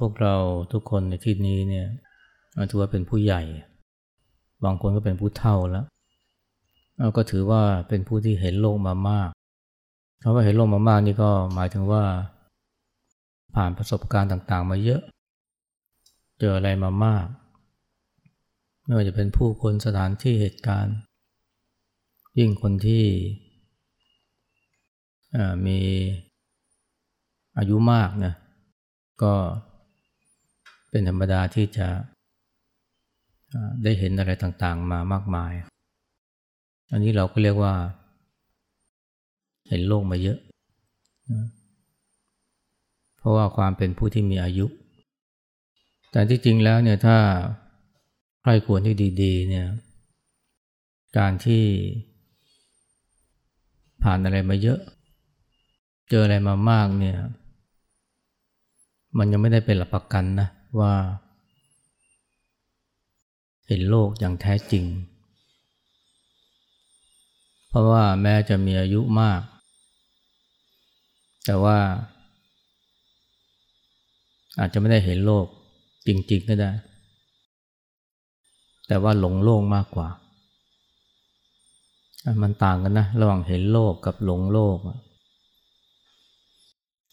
พวกเราทุกคนในที่นี้เนี่ยถือว่าเป็นผู้ใหญ่ บางคนก็เป็นผู้เฒ่าแล้วก็ถือว่าเป็นผู้ที่เห็นโลกมามากคำว่าเห็นโลกมามากนี่ก็หมายถึงว่า ผ่านประสบการณ์ต่างๆ มาเยอะ เจออะไรมามาก ไม่ว่าจะเป็นผู้คนสถานที่เหตุการณ์ ยิ่งคนที่มีอายุมากนะก็ เป็นธรรมดาที่จะได้เห็นอะไรต่างๆ มามากมาย อันนี้เราก็เรียกว่า เห็นโลกมาเยอะ เพราะว่าความเป็นผู้ที่มีอายุ แต่ที่จริงแล้วเนี่ยถ้าใครควรที่ดีๆเนี่ย การที่ผ่านอะไรมาเยอะ เจออะไรมามากเนี่ย มันยังไม่ได้เป็นหลักประกันนะ ว่า เห็นโลกอย่างแท้จริง เพราะว่าแม้จะมีอายุมาก แต่ว่า อาจจะไม่ได้เห็นโลกจริง ๆ ก็ได้ แต่ว่าหลงโลกมากกว่า มันต่างกันนะ ระหว่างเห็นโลกกับหลงโลก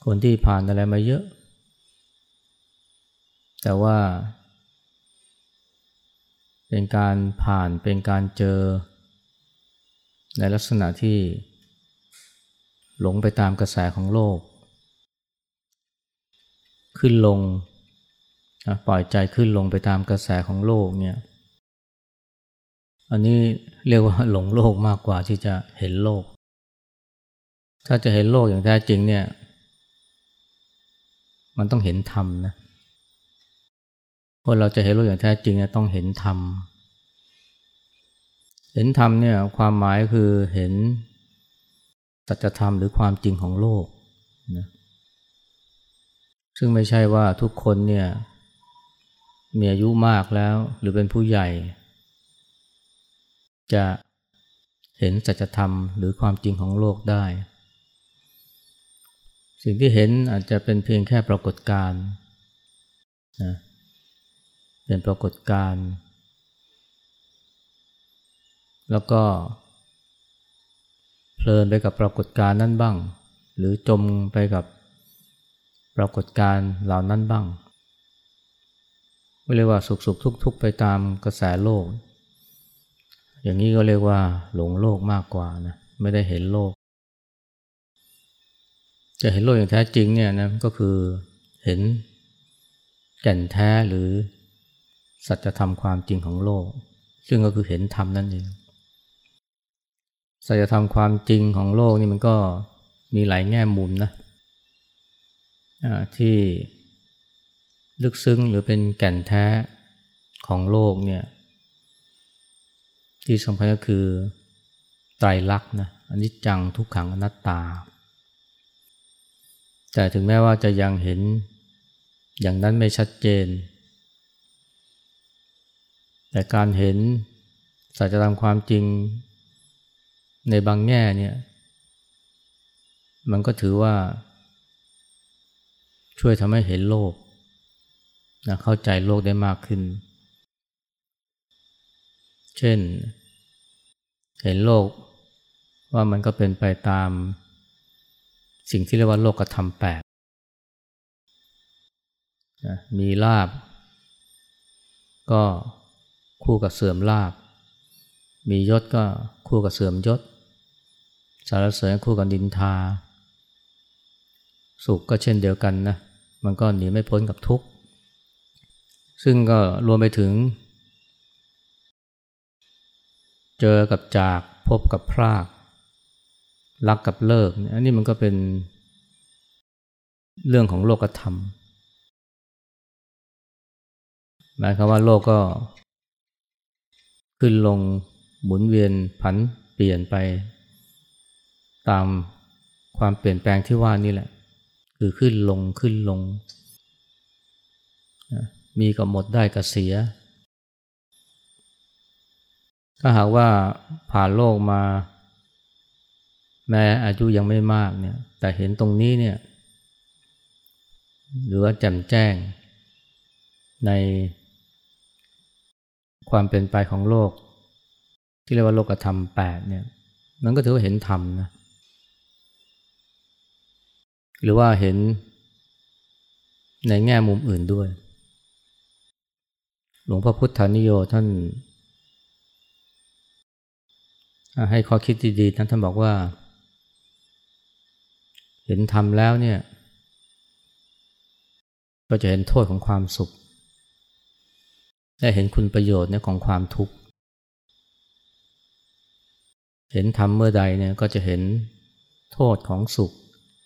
คนที่ผ่านอะไรมาเยอะ แต่ว่า เป็นการผ่านเป็นการเจอ ในลักษณะที่ หลงไปตามกระแสของโลก ขึ้นลงปล่อยใจขึ้นลงไปตามกระแสของโลกเนี่ย อันนี้เรียกว่าหลงโลกมากกว่าที่จะเห็นโลก ถ้าจะเห็นโลกอย่างแท้จริงเนี่ย มันต้องเห็นธรรมนะ คนเราจะเห็นโลกอย่างแท้จริงต้องเห็นธรรม เห็นธรรมเนี่ยความหมายคือเห็นสัจธรรมหรือความจริงของโลกนะซึ่งไม่ใช่ว่าทุกคนเนี่ยมีอายุมากแล้วหรือเป็นผู้ใหญ่ จะเห็นสัจธรรมหรือความจริงของโลกได้ สิ่งที่เห็นอาจจะเป็นเพียงแค่ปรากฏการณ์นะ เป็นปรากฏการณ์แล้วก็ เพลินไปกับปรากฏการณ์นั้นบ้าง หรือจมไปกับปรากฏการณ์เหล่านั้นบ้างไม่เรียกว่าสุขสุขทุกทุกไปตามกระแสโลก อย่างนี้ก็เรียกว่า หลงโลกมากกว่านะไม่ได้เห็นโลก จะเห็นโลกอย่างแท้จริงเนี่ยนะก็คือเห็นแก่นแท้หรือ สัจธรรมความจริงของโลก ซึ่งก็คือเห็นธรรมนั่นเองสัจธรรมความจริงของโลกนี่มันก็มีหลายแง่มุมนะที่ลึกซึ้งหรือเป็นแก่นแท้ของโลกเนี่ยที่สำคัญก็คือไตรลักษณ์นะอันนี้จังทุกขังอนัตตา แต่ถึงแม้ว่าจะยังเห็นอย่างนั้นไม่ชัดเจน แต่การเห็นสัจธรรมความจริงในบางแง่เนี่ย มันก็ถือว่า ช่วยทำให้เห็นโลกนะเข้าใจโลกได้มากขึ้น เช่น เห็นโลกว่ามันก็เป็นไปตาม สิ่งที่เรียกว่าโลกกระทำแปดมีลาบ ก็ คู่กับเสื่อมลาบ มียศก็คู่กับเสื่อมยศ สารเสริญคู่กับดินทา สุขก็เช่นเดียวกันนะ มันก็หนีไม่พ้นกับทุกข์ ซึ่งก็รวมไปถึง เจอกับจากพบกับพราก รักกับเลิก อันนี้มันก็เป็นเรื่องของโลกธรรมหมายความว่าโลกก็ ขึ้นลงหมุนเวียนผันเปลี่ยนไป ตามความเปลี่ยนแปลงที่ว่านี่แหละ คือขึ้นลงขึ้นลง มีกับหมดได้กับเสีย ถ้าหากว่าผ่านโลกมา แม้อายุยังไม่มากเนี่ยแต่เห็นตรงนี้เนี่ยหรือว่าแจ่มแจ้งใน ความเป็นไปของโลก ที่เรียกว่าโลกธรรมแปดเนี่ย มันก็ถือว่าเห็นธรรมนะ หรือว่าเห็นในแง่มุมอื่นด้วย หลวงพ่อพุทธานิโยท่าน ให้ข้อคิดดีๆนั้นท่านบอกว่า เห็นธรรมแล้วเนี่ย ก็จะเห็นโทษของความสุข และเห็นคุณประโยชน์เนี่ยของความทุกข์ เห็นธรรมเมื่อใดเนี่ยก็จะเห็นโทษของสุข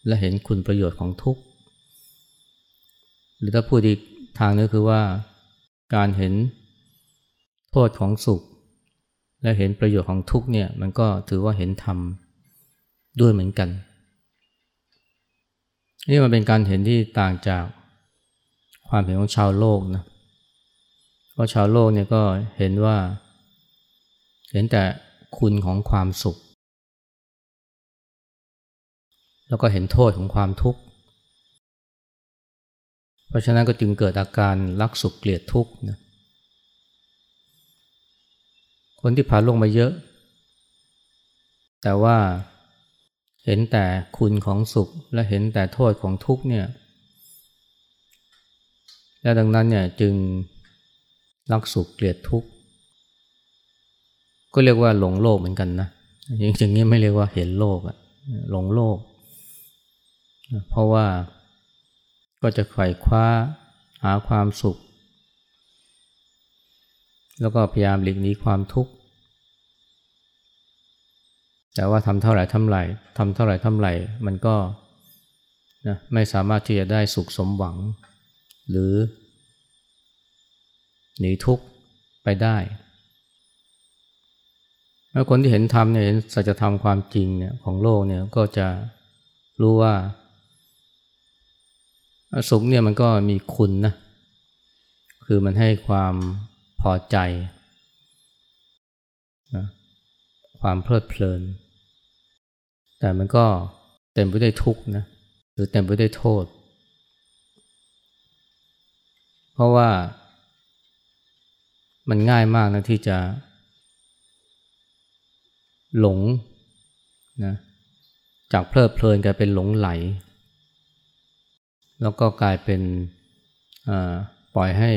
และเห็นคุณประโยชน์ของทุกข์ หรือถ้าพูดอีกทางนึงคือว่าการเห็นโทษของสุข และเห็นประโยชน์ของทุกข์เนี่ยมันก็ถือว่าเห็นธรรมด้วยเหมือนกัน นี่มันเป็นการเห็นที่ต่างจากความเห็นของชาวโลกนะ ราะชาวโลกเนี่ยก็เห็นว่า เห็นแต่คุณของความสุข แล้วก็เห็นโทษของความทุกข์ เพราะฉะนั้นก็จึงเกิดอาการรักสุขเกลียดทุกข์นะคนที่ผ่านโลกมาเยอะ แต่ว่าเห็นแต่คุณของสุขและเห็นแต่โทษของทุกข์เนี่ยและดังนั้นเนี่ยจึง รักสุขเกลียดทุกข์ ก็เรียกว่าหลงโลกเหมือนกันนะจริงนี้ไม่เรียกว่าเห็นโลกอะหลงโลก เพราะว่าก็จะไขว่คว้าหาความสุข แล้วก็พยายามหลีกหนีความทุกข์ แต่ว่าทำเท่าไหร่ทำไหร่ทำเท่าไหร่ทำไหร่ มันก็นะไม่สามารถที่จะได้สุขสมหวัง หรือ หนีทุกข์ไปได้แล้วคนที่เห็นธรรมเนี่ยเห็นสัจธรรมความจริงเนี่ยของโลกเนี่ยก็จะรู้ว่าสุขเนี่ยมันก็มีคุณนะคือมันให้ความพอใจนะความเพลิดเพลิน แต่มันก็เต็มไปด้วยทุกข์นะหรือเต็มไปด้วยโทษ เพราะว่า มันง่ายมากนะที่จะ หลงนะจากเพลิดเพลินกลายเป็นหลงไหล แล้วก็กลายเป็นปล่อยให้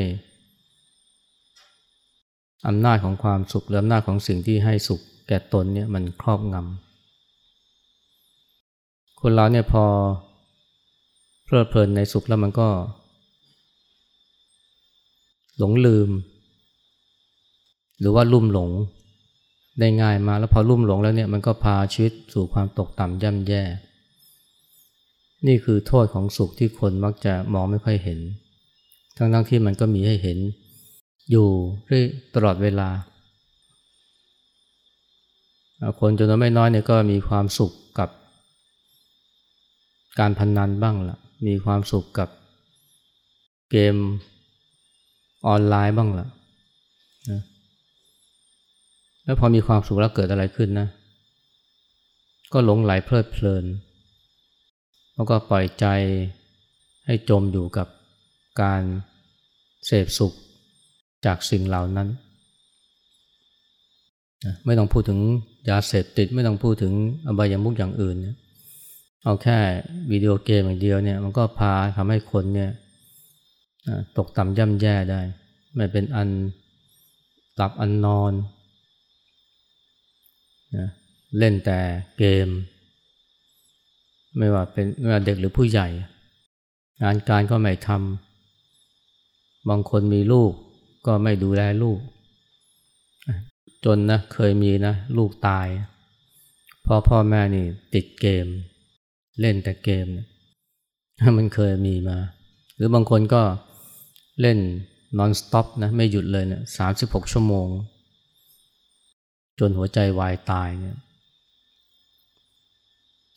อำนาจของความสุขหรืออำนาจของสิ่งที่ให้สุขแก่ตนเนี่ยมันครอบงำคนเราเนี่ยพอเพลิดเพลินในสุขแล้วมันก็ หลงลืม หรือว่าลุ่มหลงได้ง่ายมาแล้วพอลุ่มหลงแล้วเนี่ยมันก็พาชีวิตสู่ความตกต่ำย่ำแย่ นี่คือโทษของสุขที่คนมักจะมองไม่ค่อยเห็น ทั้งทั้งที่มันก็มีให้เห็น อยู่เรื่อยตลอดเวลา คนจำนวนไม่น้อยเนี่ยก็มีความสุขกับ การพนนันบ้างละ่ะ มีความสุขกับเกมออนไลน์บ้างละ่ะ แล้วพอมีความสุขแล้วเกิดอะไรขึ้นนะ ก็หลงไหลเพลิดเพลิน แล้วก็ปล่อยใจให้จมอยู่กับการเสพสุขจากสิ่งเหล่านั้น ไม่ต้องพูดถึงยาเสพติดไม่ต้องพูดถึงอบายามุกอย่างอื่นเอาแค่วิดีโอเกมอย่างเดียวเนี่ยมันก็พาทำให้คนเนี่ยตกต่ำย่ำแย่ได้ ไม่เป็นอันหลับอันนอน นะเล่นแต่เกม ไม่ว่าเป็นไม่ว่าเด็กหรือผู้ใหญ่ งานการก็ไม่ทำบางคนมีลูกก็ไม่ดูแลลูก จนนะเคยมีนะลูกตายเพราะพ่อแม่นี่ติดเกม เล่นแต่เกมเนี่ยมันเคยมีมา หรือบางคนก็เล่นนอนสต็อปนะไม่หยุดเลยเนะี่ยสามสิบหกชั่วโมง จนหัวใจวายตายเนี่ย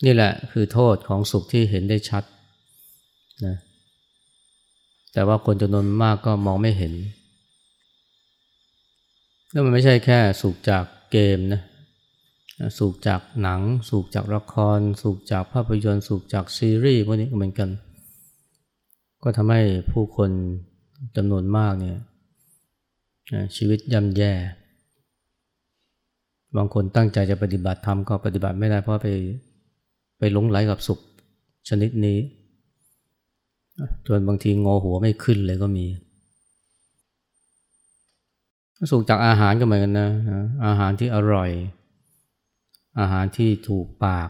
นี่แหละคือโทษของสุขที่เห็นได้ชัดนะแต่ว่าคนจำนวนมากก็มองไม่เห็น แล้วมันไม่ใช่แค่สุขจากเกมนะสุขจากหนัง สุขจากละคร สุขจากภาพยนตร์ สุขจากซีรีส์พวกนี้ก็เหมือนกัน ก็ทำให้ผู้คนจำนวนมากเนี่ยชีวิตย่ำแย่ บางคนตั้งใจจะปฏิบัติธรรมก็ปฏิบัติไม่ได้เพราะไปไปหลงไหลกับสุขชนิดนี้จนบางทีงอหัวไม่ขึ้นเลยก็มี สุขจากอาหารก็เหมือนกันนะ อาหารที่อร่อย อาหารที่ถูกปาก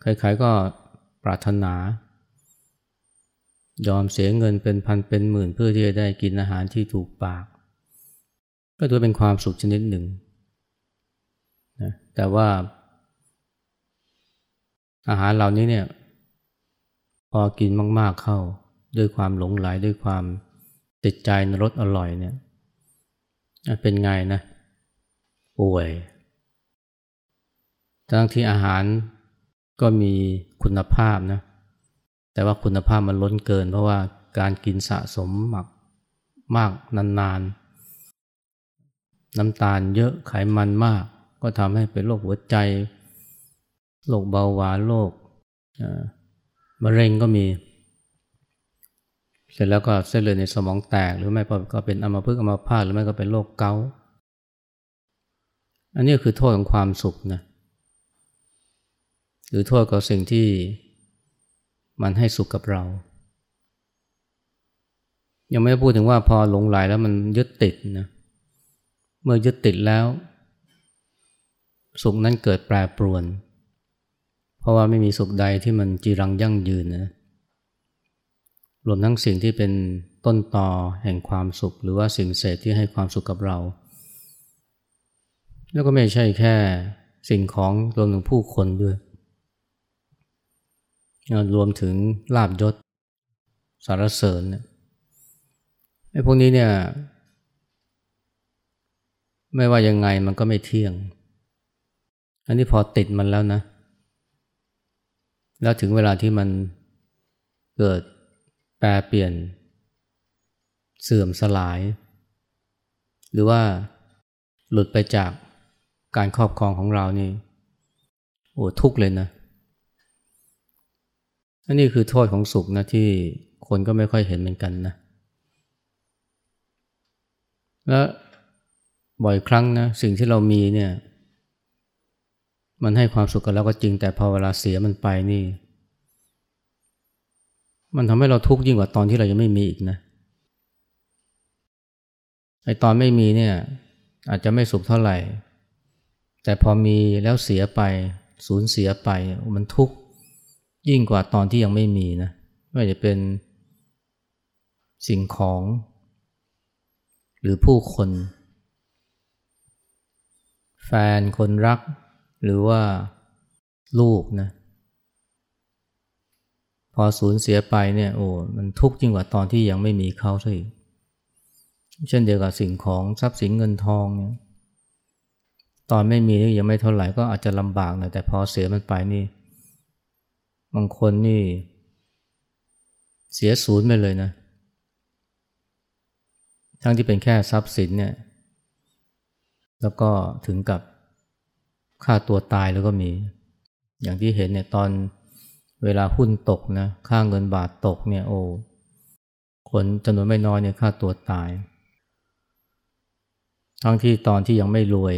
ใครๆก็ปรารถนา ยอมเสียเงินเป็นพันเป็นหมื่นเพื่อที่จะได้กินอาหารที่ถูกปาก ก็ถือเป็นความสุขชนิดหนึ่งนะแต่ว่า อาหารเหล่านี้เนี่ย พอกินมากๆเข้า ด้วยความหลงไหลด้วยความติดใจในรสอร่อยเนี่ย เป็นไงนะป่วยทั้งที่อาหารก็มีคุณภาพนะ แต่ว่าคุณภาพมันล้นเกิน เพราะว่าการกินสะสมหมากมากนานๆ น้ำตาลเยอะไขมันมาก ก็ทำให้เป็นโรคหัวใจโรคเบาหวานโรคมะเร็งก็มี เสร็จแล้วก็เส้นเลือดในสมองแตก หรือไม่ก็เป็นอัมพฤกษ์อัมพาตหรือไม่ก็เป็นโรคเกาต์อันนี้คือโทษของความสุขนะหรือโทษกับสิ่งที่มันให้สุขกับเรา ยังไม่พูดถึงว่าพอหลงไหลแล้วมันยึดติดนะเเมื่อยึดติดแล้ว สุขนั้นเกิดแปรปรวน เพราะว่าไม่มีสุขใดที่มันจีรังยั่งยืนนะรวมทั้งสิ่งที่เป็นต้นต่อแห่งความสุข หรือว่าสิ่งเสพที่ให้ความสุขกับเรา แล้วก็ไม่ใช่แค่สิ่งของรวมถึงผู้คนด้วย รวมถึงลาบยศสารเสริญไอ้พวกนี้เนี่ย ไม่ว่ายังไงมันก็ไม่เที่ยง อันนี้พอติดมันแล้วนะ แล้วถึงเวลาที่มันเกิดแปรเปลี่ยน เสื่อมสลาย หรือว่าหลุดไปจากการครอบครองของเรานี่โอ้ทุกเลยนะ อันนี้คือโทษของสุขนะที่คนก็ไม่ค่อยเห็นเหมือนกันนะ และ บ่อยครั้งนะสิ่งที่เรามีเนี่ยมันให้ความสุขกับเราก็จริง แต่พอเวลาเสียมันไปนี่ มันทำให้เราทุกข์ยิ่งกว่าตอนที่เรายังไม่มีอีกนะไอตอนไม่มีเนี่ยอาจจะไม่สุขเท่าไหร่ แต่พอมีแล้วเสียไปสูญเสียไปมันทุกข์ยิ่งกว่าตอนที่ยังไม่มีนะไม่ว่าจะเป็นสิ่งของ หรือผู้คน แฟนคนรัก หรือว่าลูกนะ พอสูญเสียไปเนี่ยโอ้มันทุกข์ยิ่งกว่าตอนที่ยังไม่มีเขาซะอีกเช่นเดียวกับสิ่งของทรัพย์สินเงินทองเนี่ยตอนไม่มีนี่ยังไม่เท่าไหร่ก็อาจจะลำบากหน่อยแต่พอเสียมันไปนี่ บางคนนี่ เสียศูนย์ไปเลยนะ ทั้งที่เป็นแค่ทรัพย์สินเนี่ย แล้วก็ถึงกับค่าตัวตายแล้วก็มี อย่างที่เห็นเนี่ยตอนเวลาหุ้นตกนะค่าเงินบาทตกเนี่ยโอ้คนจำนวนไม่น้อยเนี่ยค่าตัวตาย ทั้งที่ตอนที่ยังไม่รวย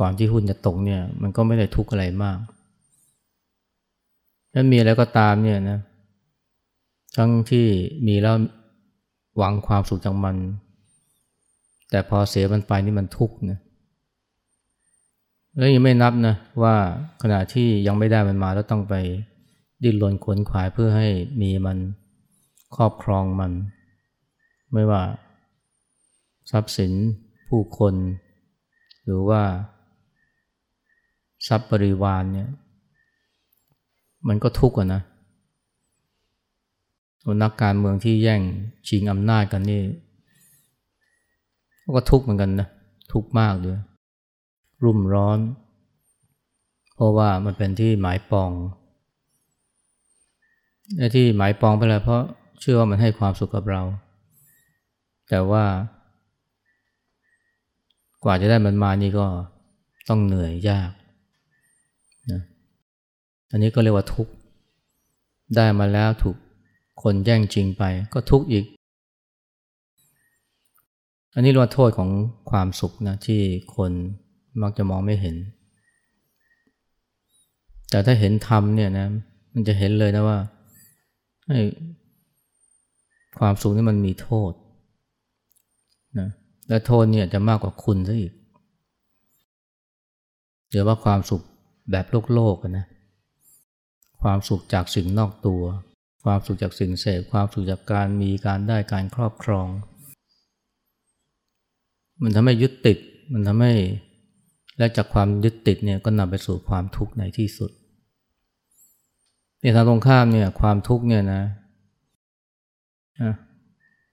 ก่อนที่หุ้นจะตกเนี่ย มันก็ไม่ได้ทุกข์อะไรมากถ้ามีอะไรก็ตามเนี่ยนะทั้งที่มีแล้วหวังความสุขจากมัน แต่พอเสียมันไปนี่มันทุกข์นะแล้วยังไม่นับนะว่าขณะที่ยังไม่ได้มันมาแล้วต้องไปดิ้นรนขวนขวายเพื่อให้มีมันครอบครองมัน ไม่ว่า ทรัพย์สินผู้คน หรือว่า ทรัพย์บริวารเนี่ยมันก็ทุกข์อะนะนักการเมืองที่แย่งชิงอำนาจกันนี่ ก็ทุกข์เหมือนกันนะทุกข์มากด้วย รุ่มร้อน เพราะว่ามันเป็นที่หมายปองไอ้ที่หมายปองไปแล้วเพราะเชื่อว่ามันให้ความสุขกับเรา แต่ว่ากว่าจะได้มันมานี่ก็ต้องเหนื่อยยากนะอันนี้ก็เรียกว่าทุกข์ได้มาแล้วถูกคนแย่งจริงไป ก็ทุกข์อีก อันนี้เรียกว่าโทษของความสุขนะที่คนมักจะมองไม่เห็น แต่ถ้าเห็นธรรมเนี่ยนะมันจะเห็นเลยนะว่าความสุขนี่มันมีโทษนะและโทษเนี่ยจะมากกว่าคุณซะอีกเดี๋ยวว่าความสุขแบบโลกโลกนะ ความสุขจากสิ่งนอกตัว ความสุขจากสิ่งเสพ ความสุขจากการมีการได้การครอบครอง มันทำให้ยึดติด มันทำให้และจากความยึดติดเนี่ยก็นำไปสู่ความทุกข์ในที่สุดในทางตรงข้ามเนี่ยความทุกข์เนี่ยนะ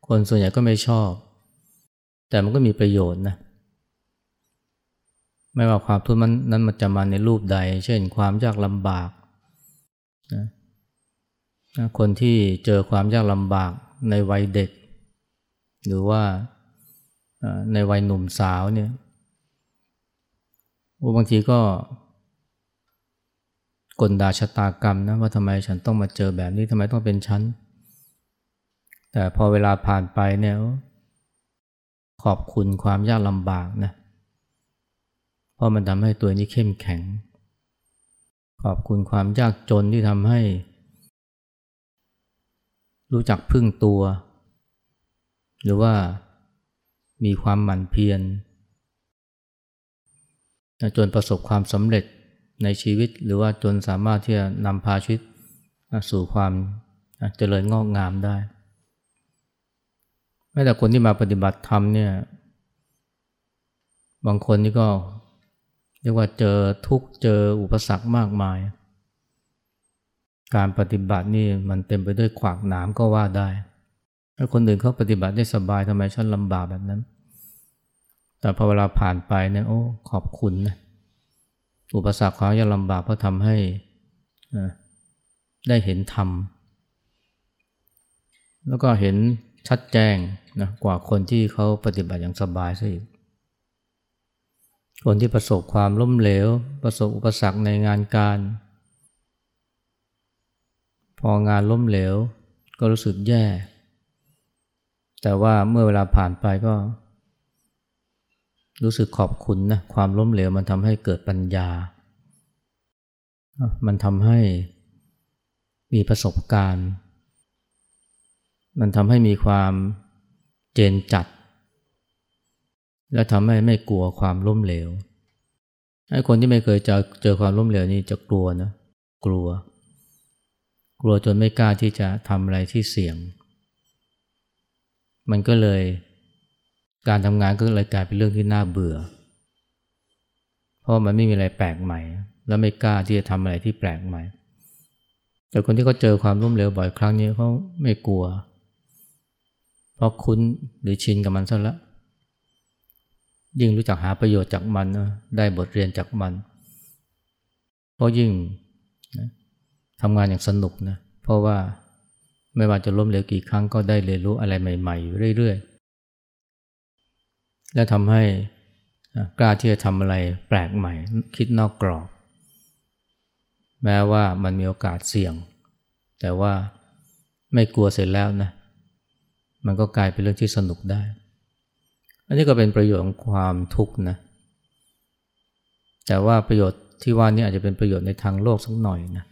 คนส่วนใหญ่ก็ไม่ชอบ แต่มันก็มีประโยชน์นะไม่ว่าความทุกข์นั้นมันจะมาในรูปใด เช่นความยากลำบากนะคนที่เจอความยากลำบากในวัยเด็ก หรือว่า ในวัยหนุ่มสาวเนี่ยบางทีก็กลดาชะตากรรมนะว่าทำไมฉันต้องมาเจอแบบนี้ทำไมต้องเป็นฉัน แต่พอเวลาผ่านไปเนี่ยขอบคุณความยากลำบากนะเพราะมันทำให้ตัวนี้เข้มแข็ง ขอบคุณความยากจนที่ทำให้ รู้จักพึ่งตัว หรือว่า มีความหมั่นเพียรจนประสบความสำเร็จในชีวิต หรือว่าจนสามารถที่จะนำพาชีวิตสู่ความเจริญงอกงามได้แม้แต่คนที่มาปฏิบัติธรรมเนี่ย บางคนนี่ก็เรียกว่าเจอทุกเจออุปสรรคมากมาย การปฏิบัตินี่มันเต็มไปด้วยขวากหนามก็ว่าได้ถ้าคนอื่นเขาปฏิบัติได้สบายทำไมฉันลำบากแบบนั้น แต่พอเวลาผ่านไปเนี่ยโอ้ขอบคุณนะอุปสรรคความยากลำบากเพราะทำให้ได้เห็นธรรม แล้วก็เห็นชัดแจ้งนะกว่าคนที่เขาปฏิบัติอย่างสบายซะอีกคนที่ประสบความล้มเหลว ประสบอุปสรรคในงานการ พองานล้มเหลวก็รู้สึกแย่ แต่ว่าเมื่อเวลาผ่านไปก็ รู้สึกขอบคุณนะความล้มเหลวมันทำให้เกิดปัญญา มันทำให้มีประสบการณ์ มันทำให้มีความเจนจัด และทำให้ไม่กลัวความล้มเหลวไอ้คนที่ไม่เคยเจอเจอความล้มเหลวนี่จะกลัวนะ กลัว กลัวจนไม่กล้าที่จะทำอะไรที่เสี่ยง มันก็เลย การทำงานก็เลยกลายเป็นเรื่องที่น่าเบื่อ เพราะมันไม่มีอะไรแปลกใหม่ และไม่กล้าที่จะทำอะไรที่แปลกใหม่ แต่คนที่เขาเจอความล้มเหลวบ่อยครั้งนี้เขาไม่กลัว เพราะคุ้นหรือชินกับมันซะแล้วยิ่งรู้จักหาประโยชน์จากมันนะได้บทเรียนจากมันก็ยิ่งนะทำงานอย่างสนุกนะเพราะว่าไม่ว่าจะล้มเหลวกี่ครั้งก็ได้เรียนรู้อะไรใหม่ๆอยู่เรื่อยๆ และทำให้กล้าที่จะทำอะไรแปลกใหม่ คิดนอกกรอบ แม้ว่ามันมีโอกาสเสี่ยง แต่ว่าไม่กลัวเสร็จแล้วนะมันก็กลายเป็นเรื่องที่สนุกได้ อันนี้ก็เป็นประโยชน์ของความทุกข์นะ แต่ว่าประโยชน์ที่ว่านี้อาจจะเป็นประโยชน์ในทางโลกสักหน่อยนะ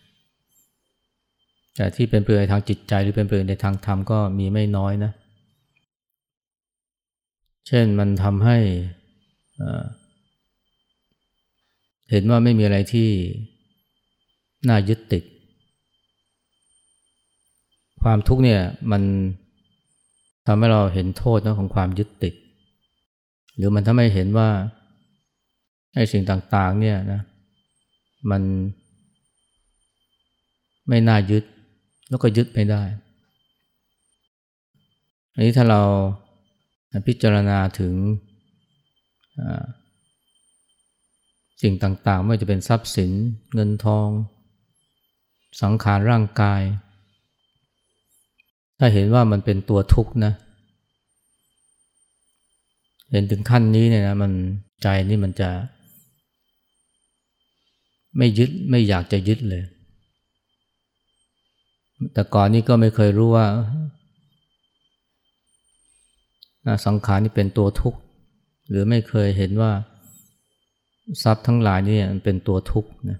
แต่ที่เป็นประโยชน์ในทางจิตใจหรือเป็นประโยชน์ในทางธรรมก็มีไม่น้อยนะเเช่นมันทำให้เห็นว่าไม่มีอะไรที่น่ายึดติด ความทุกข์เนี่ยมันทำให้เราเห็นโทษนะของความยึดติด หรือมันถ้าไม่เห็นว่าไอ้สิ่งต่างๆเนี่ยนะมันไม่น่ายึดแล้วก็ยึดไม่ได้ อันนี้ถ้าเรา พิจารณาถึงสิ่งต่างๆ ไม่ว่าจะเป็นทรัพย์สินเงินทอง สังขารร่างกาย ถ้าเห็นว่ามันเป็นตัวทุกข์นะเห็นถึงขั้นนี้เนี่ยนะมันใจนี่มันจะ ไม่ยึดไม่อยากจะยึดเลย แต่ก่อนนี้ก็ไม่เคยรู้ว่า สังขารนี่เป็นตัวทุกข์ หรือไม่เคยเห็นว่าทรัพย์ทั้งหลายนี่มันเป็นตัวทุกข์นะ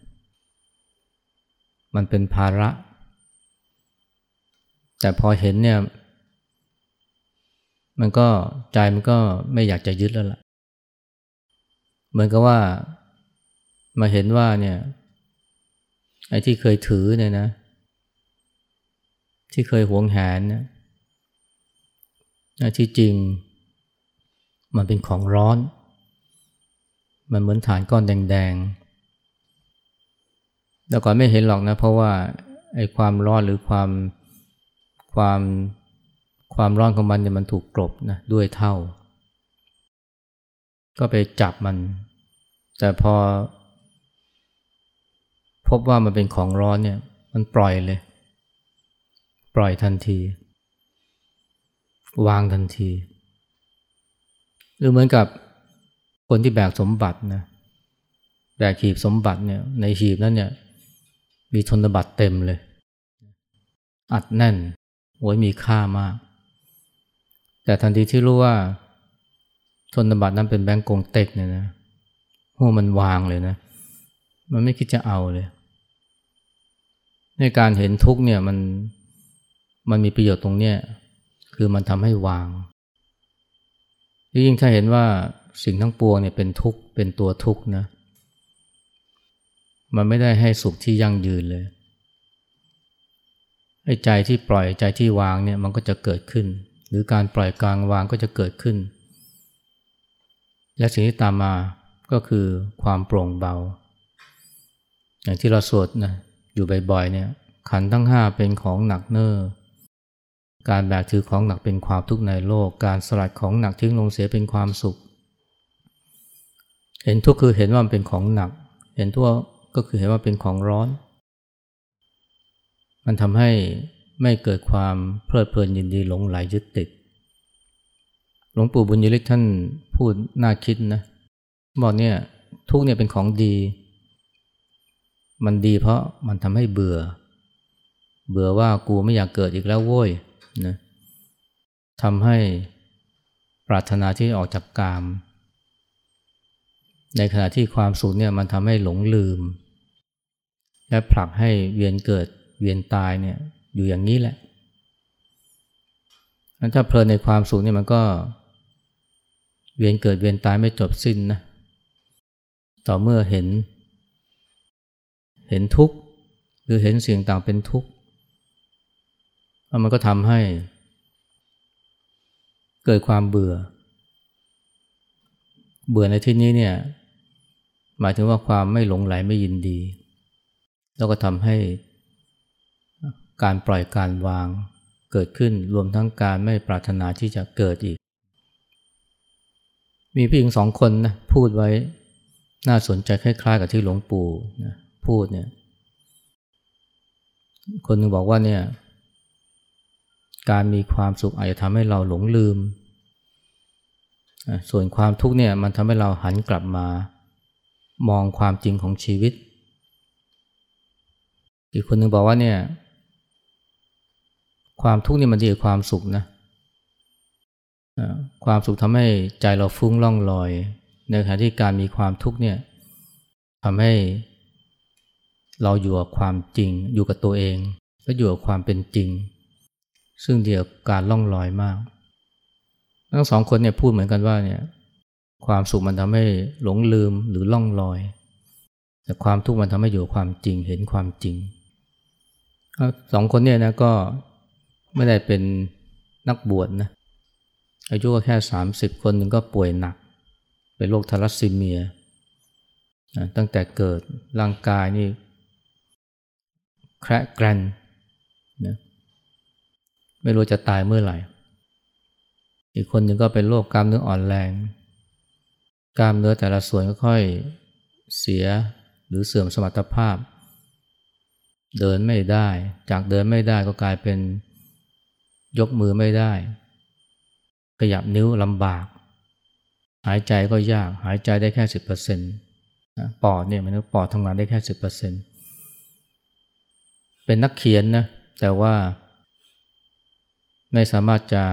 มันเป็นภาระ แต่พอเห็นเนี่ย มันก็ใจมันก็ไม่อยากจะยึดแล้วล่ะ เหมือนกับว่ามาเห็นว่าเนี่ยไอ้ที่เคยถือเนี่ยนะ ที่เคยหวงแหนเนี่ย ที่จริง มันเป็นของร้อน มันเหมือนฐานก้อนแดงๆแต่ก่อนไม่เห็นหรอกนะ เพราะว่าไอ้ความร้อนหรือความความความร้อนของมันเนี่ยมันถูกกลบนะด้วยเท่า ก็ไปจับมัน แต่พอ พบว่ามันเป็นของร้อนเนี่ย มันปล่อยเลย ปล่อยทันที วางทันที หรือเหมือนกับคนที่แบกสมบัตินะแบกหีบสมบัติเนี่ยในหีบนั้นเนี่ยมีธนบัตรเต็มเลย อัดแน่นโอ้ยมีค่ามาก แต่ทันทีที่รู้ว่าธนบัตรนั้นเป็นแบงก์กงเต็กเนี่ยนะหัวมันวางเลยนะ มันไม่คิดจะเอาเลย ในการเห็นทุกเนี่ยมันมันมีประโยชน์ตรงเนี้ย คือมันทำให้วาง ยิ่งถ้าเห็นว่าสิ่งทั้งปวงเนี่ยเป็นทุกข์เป็นตัวทุกข์นะ มันไม่ได้ให้สุขที่ยั่งยืนเลยไอ้ใจที่ปล่อยใจที่วางเนี่ยมันก็จะเกิดขึ้น หรือการปล่อยกลางวางก็จะเกิดขึ้น และสิ่งที่ตามมาก็คือความโปร่งเบา อย่างที่เราสวดนะอยู่บ่อยๆเนี่ยขันทั้งห้าเป็นของหนักเน้อ การแบกถือของหนักเป็นความทุกข์ในโลก การสลัดของหนักทิ้งลงเสียเป็นความสุข เห็นทุกข์คือเห็นว่ามันเป็นของหนัก เห็นทั่วก็คือเห็นว่าเป็นของร้อน มันทำให้ไม่เกิดความเพลิดเพลินยินดีหลงไหลยึดติด หลวงปู่บุญยฤทธิ์ท่านพูดน่าคิดนะบอกเนี่ยทุกเนี่ยเป็นของดี มันดีเพราะมันทำให้เบื่อ เบื่อว่ากูไม่อยากเกิดอีกแล้วโว้ย นะทำให้ปรารถนาที่ออกจากกาม ในขณะที่ความสุขเนี่ยมันทำให้หลงลืม และผลักให้เวียนเกิดเวียนตายเนี่ยอยู่อย่างนี้แหละถ้าเพลินในความสุขเนี่ยมันก็ เวียนเกิดเวียนตายไม่จบสิ้นนะ ต่อเมื่อเห็น เห็นทุกข์หรือเห็นสิ่งต่างเป็นทุกข์ มันก็ทำให้ เกิดความเบื่อ เบื่อในที่นี้เนี่ย หมายถึงว่าความไม่หลงไหลไม่ยินดี แล้วก็ทำให้การปล่อยการวางเกิดขึ้นรวมทั้งการไม่ปรารถนาที่จะเกิดอีก มีพี่หญิงสองคนนะพูดไว้น่าสนใจคล้ายๆกับที่หลวงปู่นะพูดเนี่ย คนหนึ่งบอกว่าเนี่ย การมีความสุขอาจจะทำให้เราหลงลืม ส่วนความทุกข์เนี่ยมันทำให้เราหันกลับมามองความจริงของชีวิต อีกคนหนึ่งบอกว่าเนี่ย ความทุกข์นี่มันดีกว่าความสุขนะความสุขทำให้ใจเราฟุ้งล่องลอย ในขณะที่การมีความทุกข์เนี่ยทำให้เราอยู่กับความจริง อยู่กับตัวเอง และอยู่กับความเป็นจริง ซึ่งเดียวการล่องลอยมาก ทั้งสองคนเนี่ยพูดเหมือนกันว่าเนี่ยความสุขมันทำให้หลงลืมหรือล่องลอย แต่ความทุกข์มันทำให้อยู่ความจริงเห็นความจริงสองคนเนี่ยนะก็ไม่ได้เป็นนักบวชนะอายุก็แค่สามสิบคนหนึ่งก็ป่วยหนัก เป็นโรคทารัสซีเมีย ตั้งแต่เกิดร่างกายนี่แคระแกรนนะ ไม่รู้จะตายเมื่อไหร่ อีกคนหนึ่งก็เป็นโรคกล้ามเนื้ออ่อนแรง กล้ามเนื้อแต่ละส่วนก็ค่อยเสียหรือเสื่อมสมรรถภาพ เดินไม่ได้ จากเดินไม่ได้ก็กลายเป็นยกมือไม่ได้ ขยับนิ้วลำบาก หายใจก็ยาก หายใจได้แค่สิบเปอร์เซ็นต์ปอดเนี่ยมันปอดทำงานได้แค่สิบเปอร์เซ็นต์เป็นนักเขียนนะแแต่ว่า ไม่สามารถจะ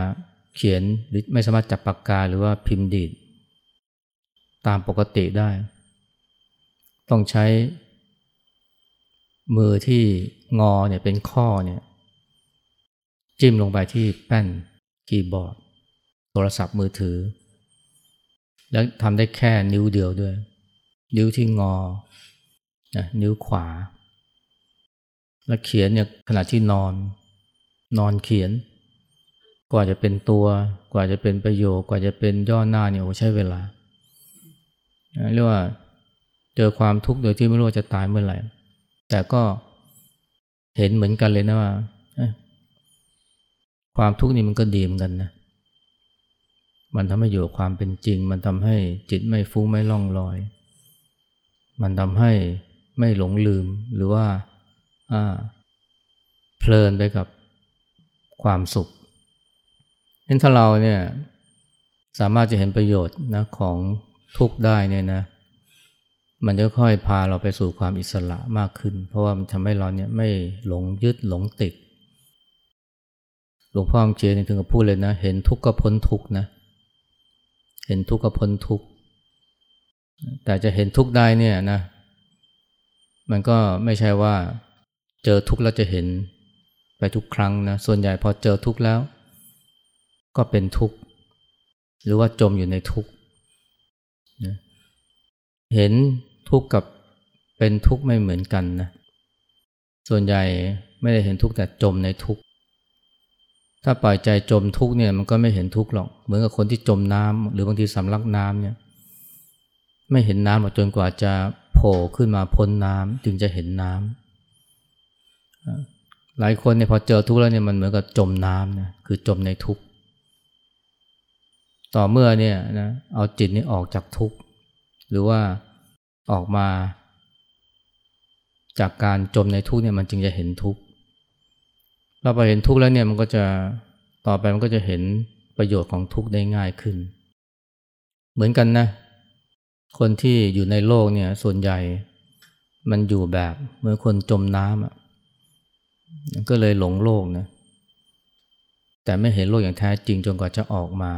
เขียนหรือไม่สามารถจับปากกาหรือว่าพิมพ์ดีด ตามปกติได้ ต้องใช้มือที่งอเนี่ยเป็นข้อเนี่ยจิ้มลงไปที่แป้นคีย์บอร์ด โทรศัพท์มือถือ แล้วทำได้แค่นิ้วเดียวด้วย นิ้วที่งอนะนิ้วขวา แล้วเขียนเนี่ยขณะที่นอน นอนเขียน กว่าจะเป็นตัว กว่าจะเป็นประโยคกว่าจะเป็นย่อหน้าเนี่ยโอ้ใช้เวลาเรียกว่าเจอความทุกข์โดยที่ไม่รู้ว่าจะตายเมื่อไหร่ แต่ก็เห็นเหมือนกันเลยนะว่าความทุกข์นี่มันก็ดีเหมือนกันนะ มันทำให้อยู่กับความเป็นจริง มันทำให้จิตไม่ฟุ้งไม่ล่องลอย มันทำให้ไม่หลงลืมหรือว่าเพลินไปกับความสุข เห็นถ้าเราเนี่ยสามารถจะเห็นประโยชน์นะของทุกได้เนี่ยนะ มันจะค่อยพาเราไปสู่ความอิสระมากขึ้น เพราะว่ามันทำให้เราเนี่ยไม่หลงยึดหลงติด หลวงพ่อเจียนถึงกับพูดเลยนะ เห็นทุกข์ก็พ้นทุกข์นะ เห็นทุกข์ก็พ้นทุกข์ แต่จะเห็นทุกข์ได้เนี่ยนะ มันก็ไม่ใช่ว่า เจอทุกข์แล้วจะเห็นไปทุกครั้งนะ ส่วนใหญ่พอเจอทุกข์แล้ว ก็เป็นทุกข์ หรือว่าจมอยู่ในทุกข์เห็นทุกข์กับเป็นทุกข์ไม่เหมือนกันนะส่วนใหญ่ไม่ได้เห็นทุกข์แต่จมในทุกข์ถ้าปล่อยใจจมทุกข์เนี่ยมันก็ไม่เห็นทุกข์หรอก เหมือนกับคนที่จมน้ำหรือบางทีสำลักน้ำเนี่ยไม่เห็นน้ำจนกว่าจะโผล่ขึ้นมาพ้นน้ำจึงจะเห็นน้ำหลายคนเนี่ยพอเจอทุกข์แล้วเนี่ยมันเหมือนกับจมน้ำนะคือจมในทุกข์ ต่อเมื่อเนี่ยนะเอาจิตนี้ออกจากทุกข์ หรือว่าออกมา จากการจมในทุกข์เนี่ยมันจึงจะเห็นทุกข์เราไปเห็นทุกข์แล้วเนี่ยมันก็จะต่อไปมันก็จะเห็นประโยชน์ของทุกข์ได้ง่ายขึ้น เหมือนกันนะ คนที่อยู่ในโลกเนี่ยส่วนใหญ่มันอยู่แบบเหมือนคนจมน้ำอะก็เลยหลงโลกนะแต่ไม่เห็นโลกอย่างแท้จริงจนกว่าจะออกมา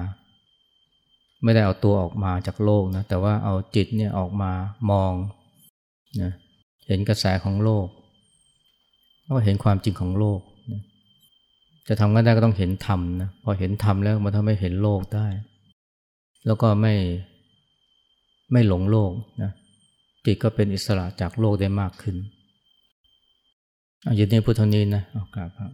ไม่ได้เอาตัวออกมาจากโลกนะแต่ว่าเอาจิตเนี่ยออกมามองนะเห็นกระแสของโลกก็เห็นความจริงของโลกจะทำกันได้ก็ต้องเห็นธรรมนะพอเห็นธรรมแล้วมันทำให้เห็นโลกได้ แล้วก็ไม่ไม่หลงโลกนะจิตก็เป็นอิสระจากโลกได้มากขึ้นอายุนี้พุทธนี้นะเอากราบครับ